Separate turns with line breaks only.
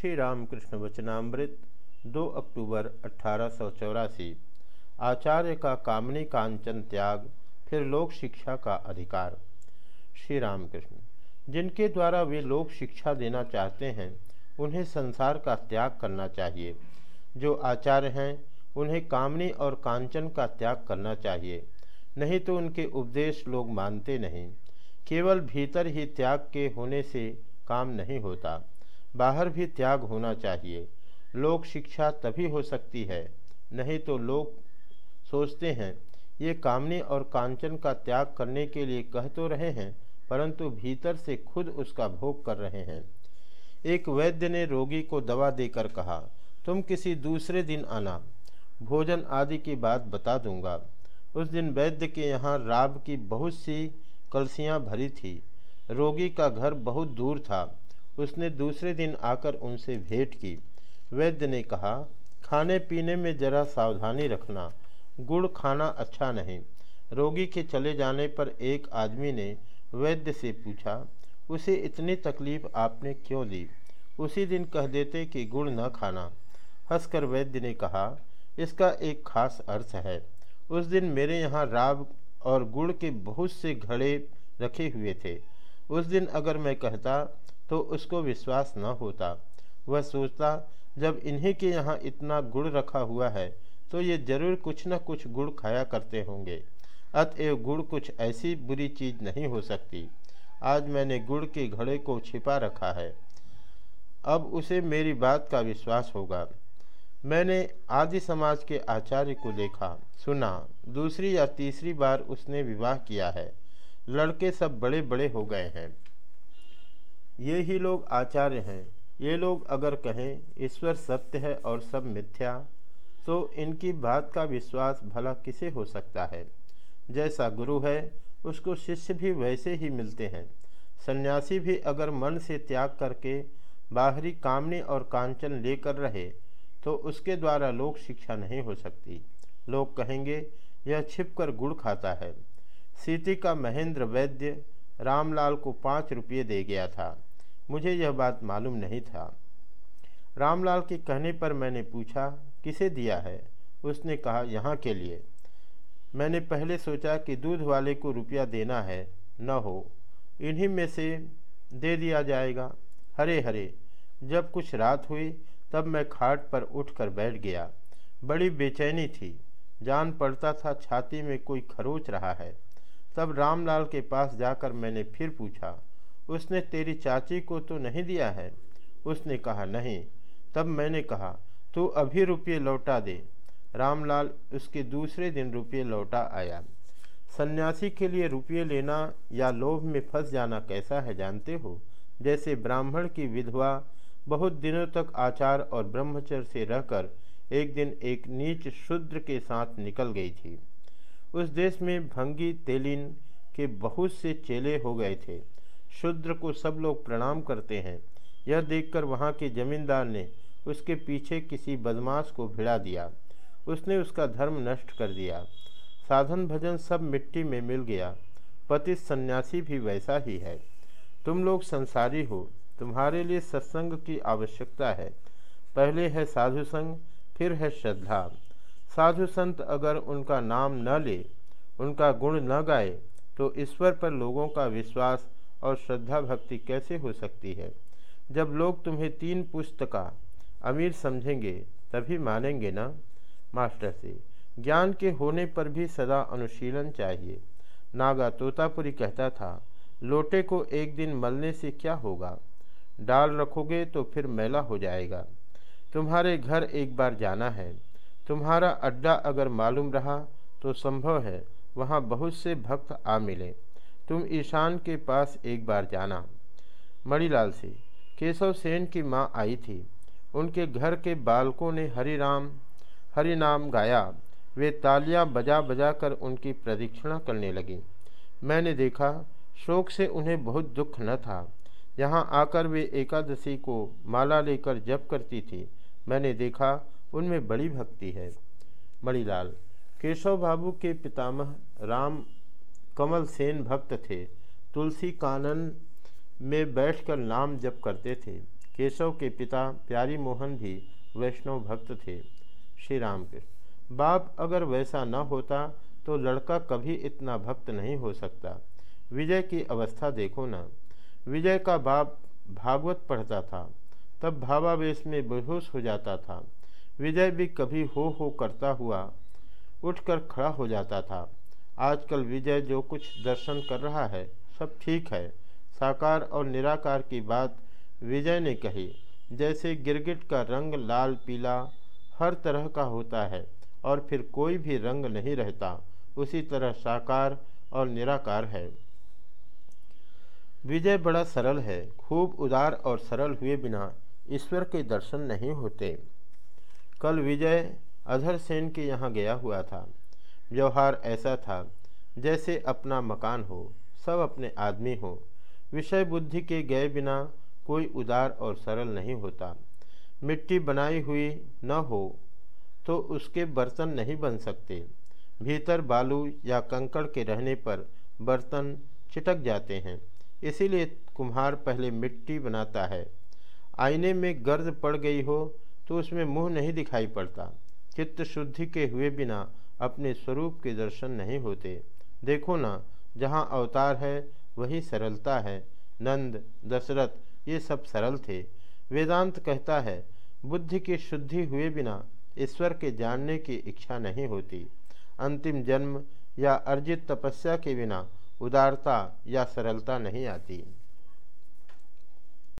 श्री रामकृष्ण वचनामृत 2 अक्टूबर अठारह सौ चौरासी। आचार्य का कामनी कांचन त्याग, फिर लोक शिक्षा का अधिकार। श्री रामकृष्ण, जिनके द्वारा वे लोक शिक्षा देना चाहते हैं, उन्हें संसार का त्याग करना चाहिए। जो आचार्य हैं, उन्हें कामनी और कांचन का त्याग करना चाहिए। नहीं तो उनके उपदेश लोग मानते नहीं। केवल भीतर ही त्याग के होने से काम नहीं होता। बाहर भी त्याग होना चाहिए। लोक शिक्षा तभी हो सकती है, नहीं तो लोग सोचते हैं, ये कामनी और कांचन का त्याग करने के लिए कह तो रहे हैं, परंतु भीतर से खुद उसका भोग कर रहे हैं। एक वैद्य ने रोगी को दवा देकर कहा, तुम किसी दूसरे दिन आना, भोजन आदि की बात बता दूँगा। उस दिन वैद्य के यहाँ राब की बहुत सी कलसियाँ भरी थी। रोगी का घर बहुत दूर था। उसने दूसरे दिन आकर उनसे भेंट की। वैद्य ने कहा, खाने पीने में जरा सावधानी रखना। गुड़ खाना अच्छा नहीं रोगी के चले जाने पर एक आदमी ने वैद्य से पूछा, उसे इतनी तकलीफ़ आपने क्यों दी? उसी दिन कह देते कि गुड़ न खाना हंसकर वैद्य ने कहा, इसका एक खास अर्थ है। उस दिन मेरे यहाँ राब और गुड़ के बहुत से घड़े रखे हुए थे। उस दिन अगर मैं कहता तो उसको विश्वास न होता। वह सोचता, जब इन्हीं के यहाँ इतना गुड़ रखा हुआ है तो ये ज़रूर कुछ न कुछ गुड़ खाया करते होंगे। अतएव गुड़ कुछ ऐसी बुरी चीज़ नहीं हो सकती। आज मैंने गुड़ के घड़े को छिपा रखा है। अब उसे मेरी बात का विश्वास होगा। मैंने आदि समाज के आचार्य को देखा। सुना, दूसरी या तीसरी बार उसने विवाह किया है। लड़के सब बड़े बड़े हो गए हैं। ये ही लोग आचार्य हैं। ये लोग अगर कहें, ईश्वर सत्य है और सब मिथ्या तो इनकी बात का विश्वास भला किसे हो सकता है? जैसा गुरु है, उसको शिष्य भी वैसे ही मिलते हैं। सन्यासी भी अगर मन से त्याग करके बाहरी कामनी और कांचन लेकर रहे तो उसके द्वारा लोक शिक्षा नहीं हो सकती। लोग कहेंगे, यह छिपकर गुड़ खाता है। सीति का महेंद्र वैद्य रामलाल को पाँच रुपये दे गया था। मुझे यह बात मालूम नहीं था। रामलाल के कहने पर मैंने पूछा, किसे दिया है? उसने कहा, यहाँ के लिए। मैंने पहले सोचा कि दूध वाले को रुपया देना है, न हो। इन्हीं में से दे दिया जाएगा। हरे हरे। जब कुछ रात हुई, तब मैं खाट पर उठकर बैठ गया। बड़ी बेचैनी थी। जान पड़ता था छाती में कोई खरोच रहा है। तब रामलाल के पास जाकर मैंने फिर पूछा उसने तेरी चाची को तो नहीं दिया है? उसने कहा, नहीं। तब मैंने कहा, तू अभी रुपये लौटा दे। रामलाल उसके दूसरे दिन रुपये लौटा आया। सन्यासी के लिए रुपये लेना या लोभ में फंस जाना कैसा है जानते हो? जैसे ब्राह्मण की विधवा बहुत दिनों तक आचार और ब्रह्मचर्य से रहकर एक दिन एक नीच शूद्र के साथ निकल गई थी। उस देश में भंगी, तेलिन के बहुत से चेले हो गए थे। शूद्र को सब लोग प्रणाम करते हैं। यह देखकर वहाँ के जमींदार ने उसके पीछे किसी बदमाश को भिड़ा दिया। उसने उसका धर्म नष्ट कर दिया। साधन भजन सब मिट्टी में मिल गया। पति सन्यासी भी वैसा ही है। तुम लोग संसारी हो। तुम्हारे लिए सत्संग की आवश्यकता है। पहले है साधु संग, फिर है श्रद्धा। साधु संत अगर उनका नाम न ले, उनका गुण न गाए तो ईश्वर पर लोगों का विश्वास और श्रद्धा भक्ति कैसे हो सकती है? जब लोग तुम्हें तीन पुस्तका अमीर समझेंगे, तभी मानेंगे ना? मास्टर से, ज्ञान के होने पर भी सदा अनुशीलन चाहिए। नागा तोतापुरी कहता था, लोटे को एक दिन मलने से क्या होगा? डाल रखोगे तो फिर मैला हो जाएगा। तुम्हारे घर एक बार जाना है। तुम्हारा अड्डा अगर मालूम रहा तो संभव है, वहाँ बहुत से भक्त आ मिले। तुम ईशान के पास एक बार जाना। मणिलाल से, केशव सेन की माँ आई थी। उनके घर के बालकों ने हरि राम हरि नाम गाया। वे तालियाँ बजा बजा कर उनकी प्रदीक्षिणा करने लगी। मैंने देखा, शोक से उन्हें बहुत दुख न था। यहाँ आकर वे एकादशी को माला लेकर जप करती थी। मैंने देखा, उनमें बड़ी भक्ति है। मणिलाल, केशव बाबू के पितामह राम कमल सेन भक्त थे। तुलसी कानन में बैठकर नाम जप करते थे। केशव के पिता प्यारी मोहन भी वैष्णव भक्त थे। श्री राम कृष्ण बाप अगर वैसा न होता तो लड़का कभी इतना भक्त नहीं हो सकता। विजय की अवस्था देखो ना। विजय का बाप भागवत पढ़ता था, तब भावावेश में बेहोश हो जाता था। विजय भी कभी हो हो करता हुआ उठकर खड़ा हो जाता था। आजकल विजय जो कुछ दर्शन कर रहा है, सब ठीक है। साकार और निराकार की बात विजय ने कही। जैसे गिरगिट का रंग लाल, पीला, हर तरह का होता है और फिर कोई भी रंग नहीं रहता, उसी तरह साकार और निराकार है। विजय बड़ा सरल है। खूब उदार और सरल हुए बिना ईश्वर के दर्शन नहीं होते। कल विजय अधर सेन के यहाँ गया हुआ था। व्यवहार ऐसा था, जैसे अपना मकान हो, सब अपने आदमी हो। विषय बुद्धि के गए बिना कोई उदार और सरल नहीं होता। मिट्टी बनाई हुई न हो तो उसके बर्तन नहीं बन सकते। भीतर बालू या कंकड़ के रहने पर बर्तन चिटक जाते हैं। इसीलिए कुम्हार पहले मिट्टी बनाता है। आईने में गर्द पड़ गई हो तो उसमें मुँह नहीं दिखाई पड़ता। चित्त शुद्धि के हुए बिना अपने स्वरूप के दर्शन नहीं होते। देखो ना, जहाँ अवतार है, वही सरलता है। नंद, दशरथ, ये सब सरल थे। वेदांत कहता है, बुद्धि की शुद्धि हुए बिना ईश्वर के जानने की इच्छा नहीं होती। अंतिम जन्म या अर्जित तपस्या के बिना उदारता या सरलता नहीं आती।